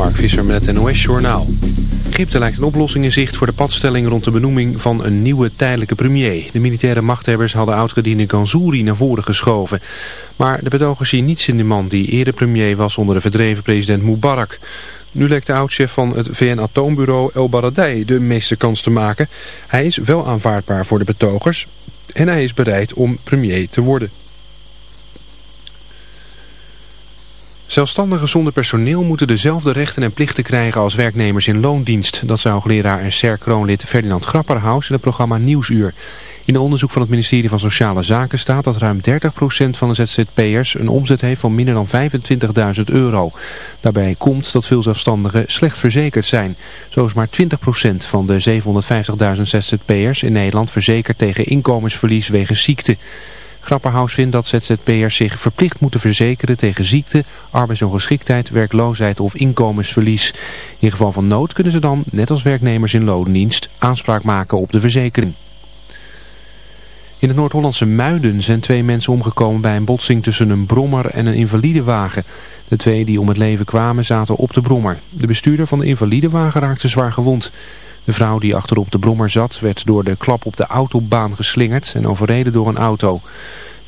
Mark Visser met het NOS-journaal. Egypte lijkt een oplossing in zicht voor de padstelling rond de benoeming van een nieuwe tijdelijke premier. De militaire machthebbers hadden oud-gediende Ganzouri naar voren geschoven. Maar de betogers zien niets in de man die eerder premier was onder de verdreven president Mubarak. Nu lijkt de oudchef van het VN-atoombureau El Baradei de meeste kans te maken. Hij is wel aanvaardbaar voor de betogers en hij is bereid om premier te worden. Zelfstandigen zonder personeel moeten dezelfde rechten en plichten krijgen als werknemers in loondienst. Dat zou hoogleraar en SER-kroonlid Ferdinand Grapperhaus in het programma Nieuwsuur. In een onderzoek van het ministerie van Sociale Zaken staat dat ruim 30% van de ZZP'ers een omzet heeft van minder dan 25.000 euro. Daarbij komt dat veel zelfstandigen slecht verzekerd zijn. Zo is maar 20% van de 750.000 ZZP'ers in Nederland verzekerd tegen inkomensverlies wegens ziekte. Grapperhaus vindt dat ZZP'ers zich verplicht moeten verzekeren tegen ziekte, arbeidsongeschiktheid, werkloosheid of inkomensverlies. In geval van nood kunnen ze dan, net als werknemers in loondienst, aanspraak maken op de verzekering. In het Noord-Hollandse Muiden zijn twee mensen omgekomen bij een botsing tussen een brommer en een invalidewagen. De twee die om het leven kwamen zaten op de brommer. De bestuurder van de invalidewagen raakte zwaar gewond. De vrouw die achterop de brommer zat werd door de klap op de autobaan geslingerd en overreden door een auto.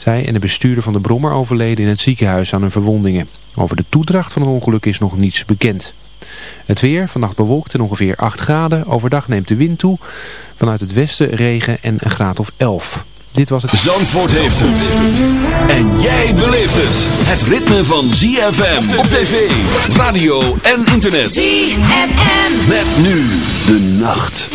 Zij en de bestuurder van de brommer overleden in het ziekenhuis aan hun verwondingen. Over de toedracht van het ongeluk is nog niets bekend. Het weer, vannacht bewolkt en ongeveer 8 graden. Overdag neemt de wind toe. Vanuit het westen regen en een graad of 11. Dit was het... Zandvoort heeft het. En jij beleeft het. Het ritme van ZFM op tv, radio en internet. ZFM. Met nu de nacht.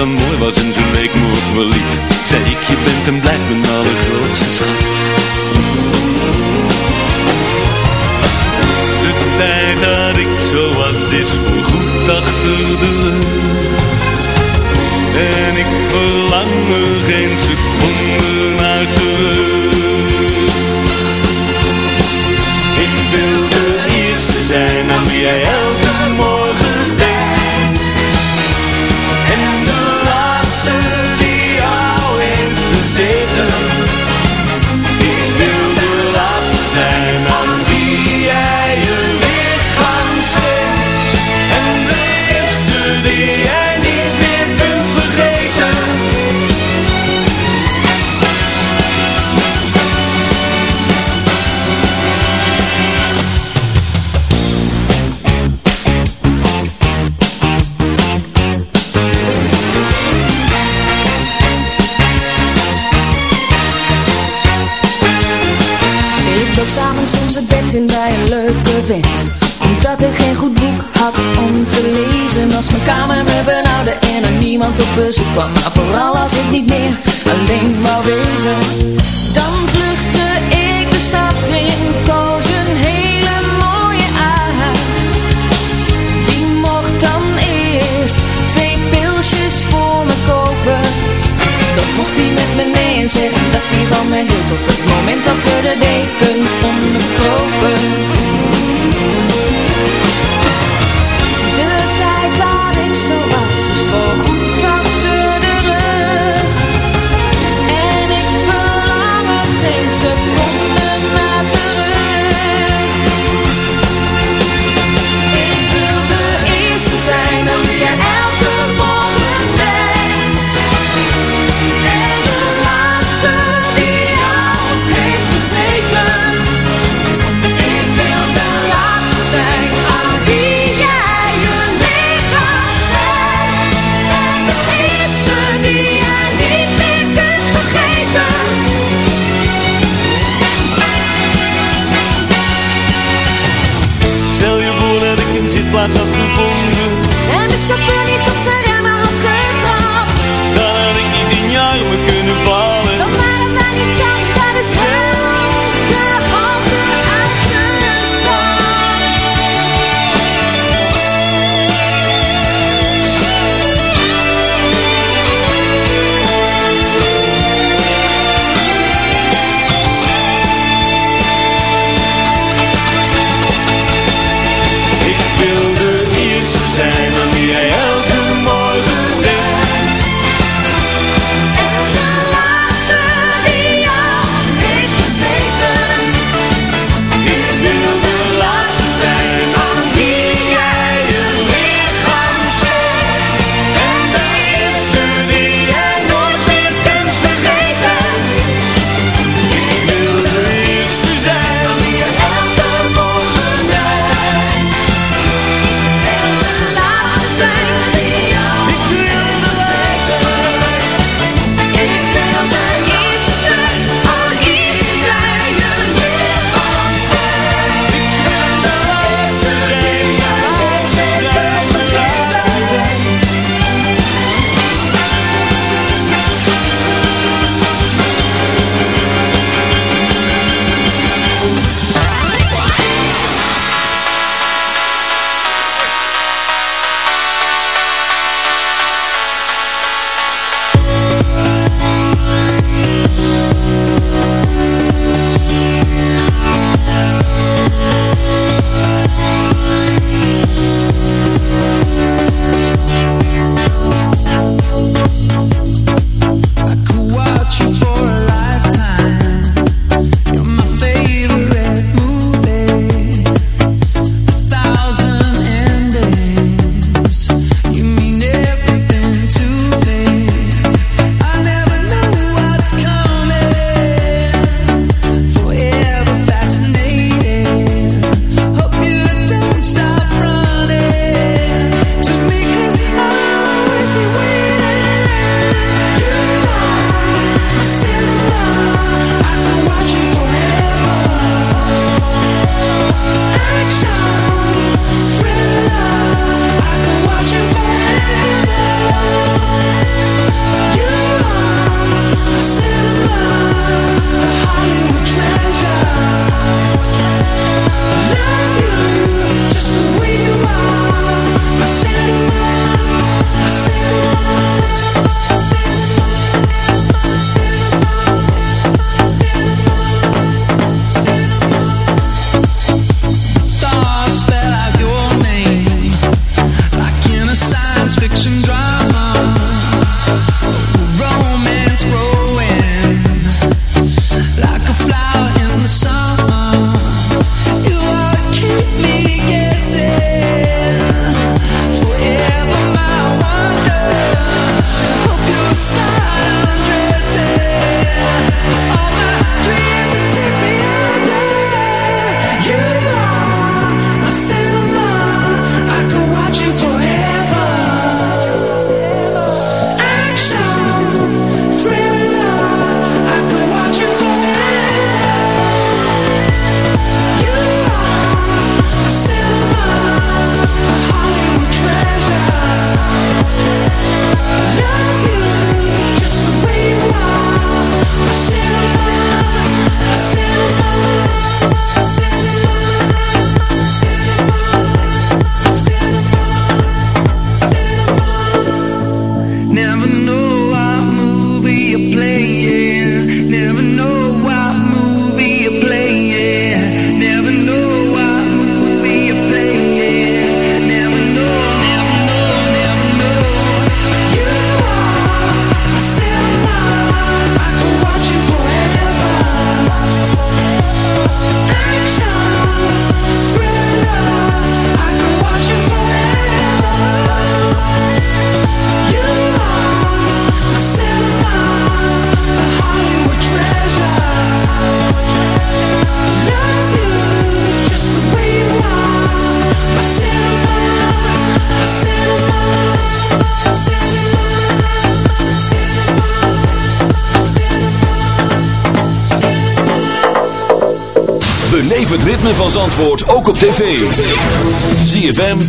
dan mooi was en zijn week mocht wel lief. Zei ik, je bent en blijft mijn allergrootste schat. De tijd dat ik zo was is voorgoed achter de rug. En ik verlang er geen seconde naar terug. super super maar.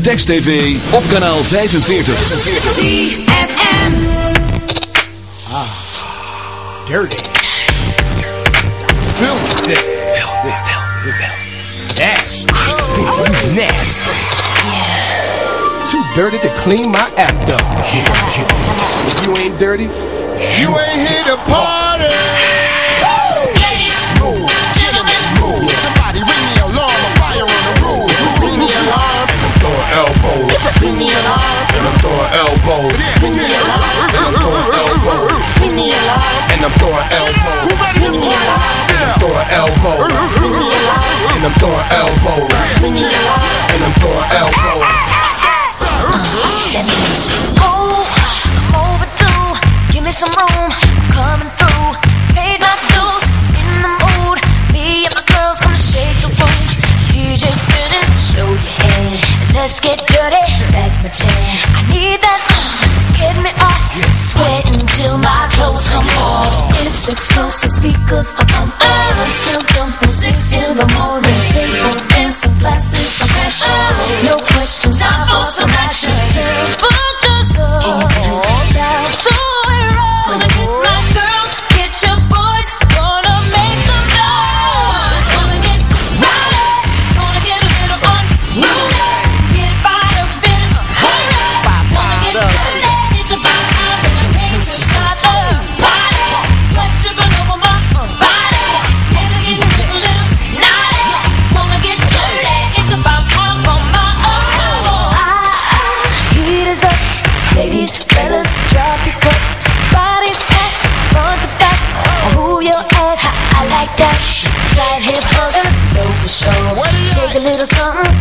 Text TV, op kanaal 45. ZFM. Ah, dirty. Filthy. Filthy. Filthy. Nasty. Nasty. Too dirty to clean my act up. If you ain't dirty, you ain't here to party. Leave me along, And I'm throwing elbows. Leave me along, And I'm throwing elbows. Leave me along, And I'm throwing elbows. Leave me along, And I'm throwing elbows. Leave me along, And I'm throwing elbows. Leave me alone. And I'm throwing elbows. Oh, I'm overdue. Give me some room. I'm coming Show your hand. Let's get dirty. That's my jam. I need that uh, to get me off. Sweating till my clothes come off. It's exclusive speakers up on uh, Still jumping six in the morning. Table dancing glasses of passion. No questions. Time for some action. Put yourself down to it roll. show. Shake a little something.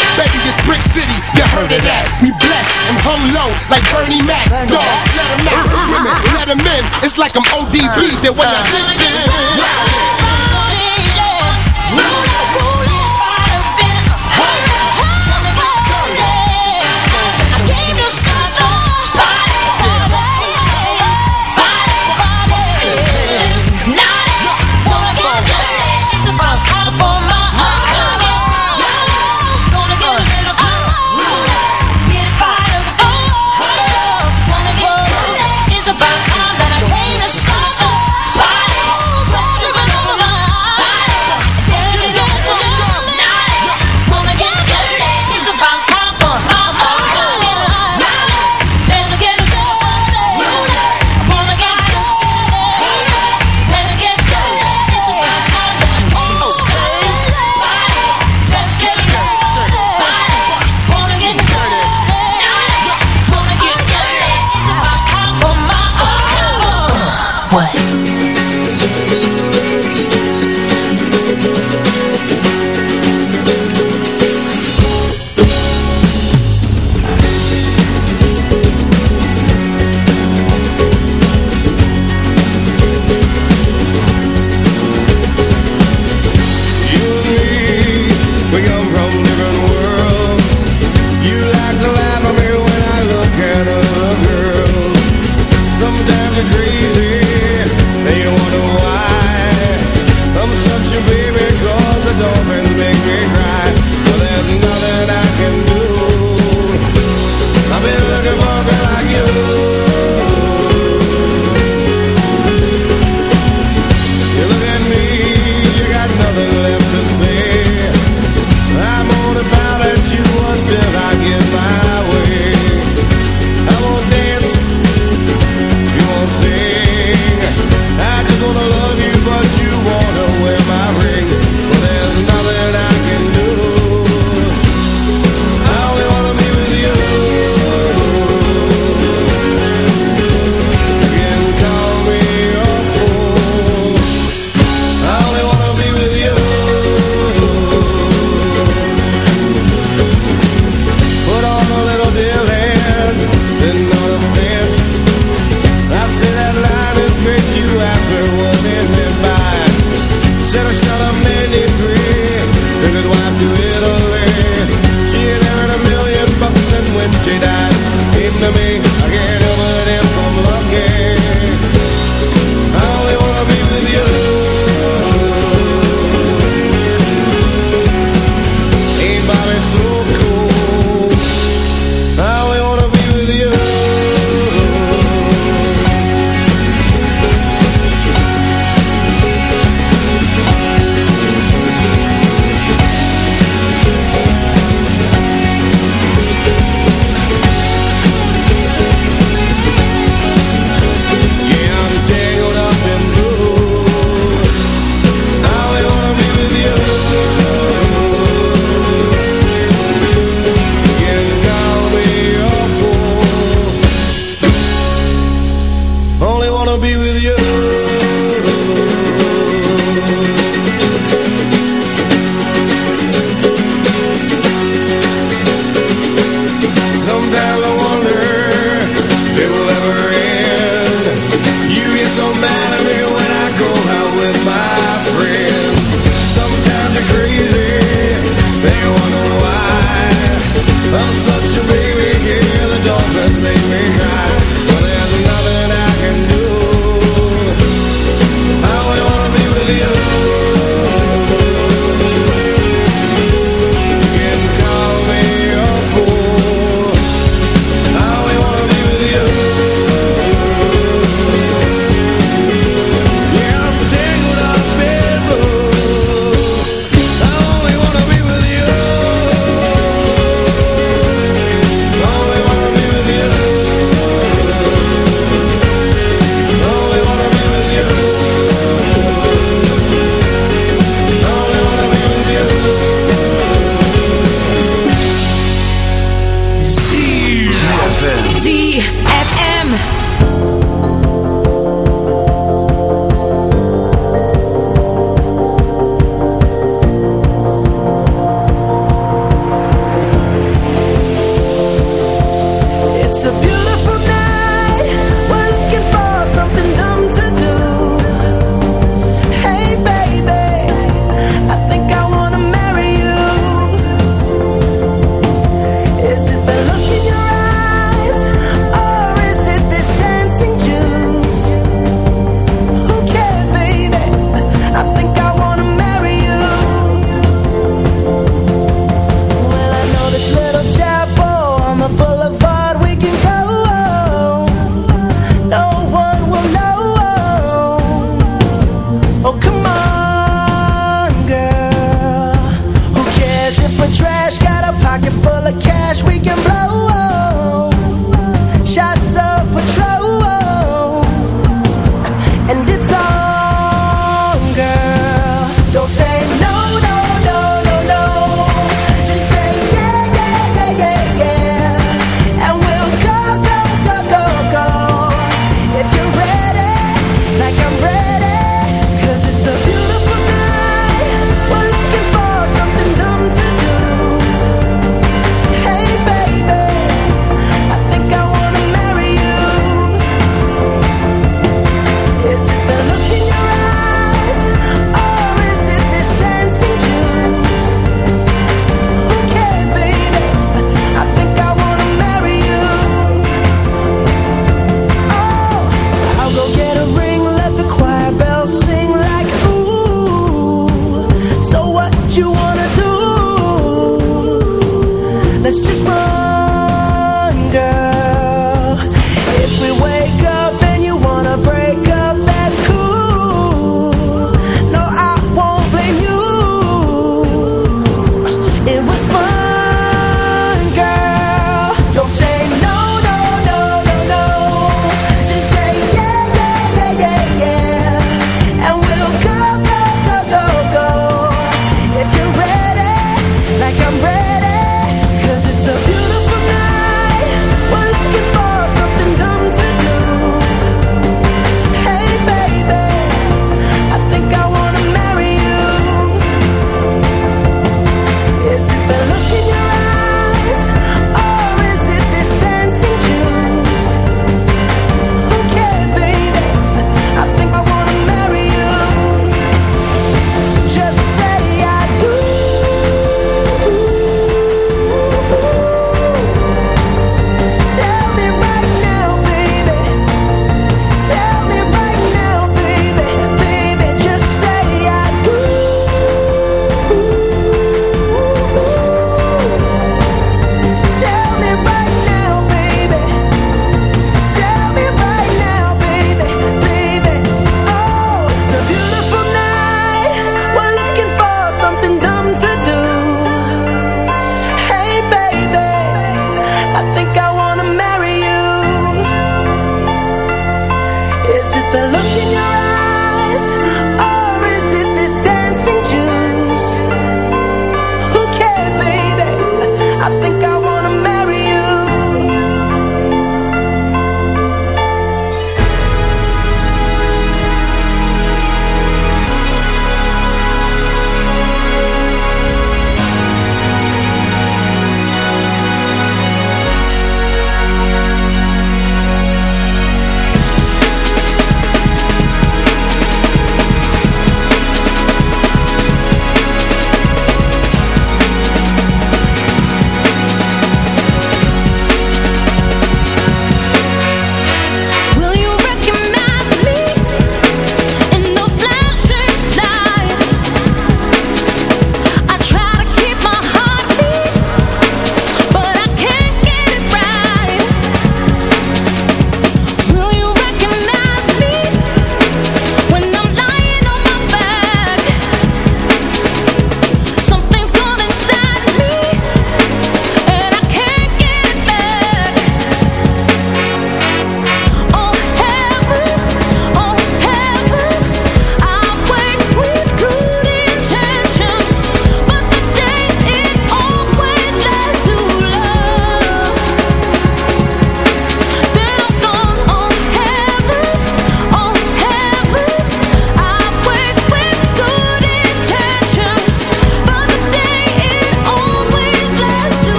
baby, it's Brick City. You heard of that? We blessed and hung low like Bernie Mac. Dogs, let 'em out. Women, let 'em in. It's like I'm ODB. Then when I sit